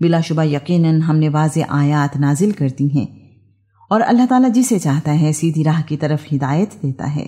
بلا شبہ یقیناً ہم نے واضح آیات نازل کرتی ہیں۔ اور اللہ تعالیٰ جسے چاہتا ہے سیدھی راہ کی طرف ہدایت دیتا ہے۔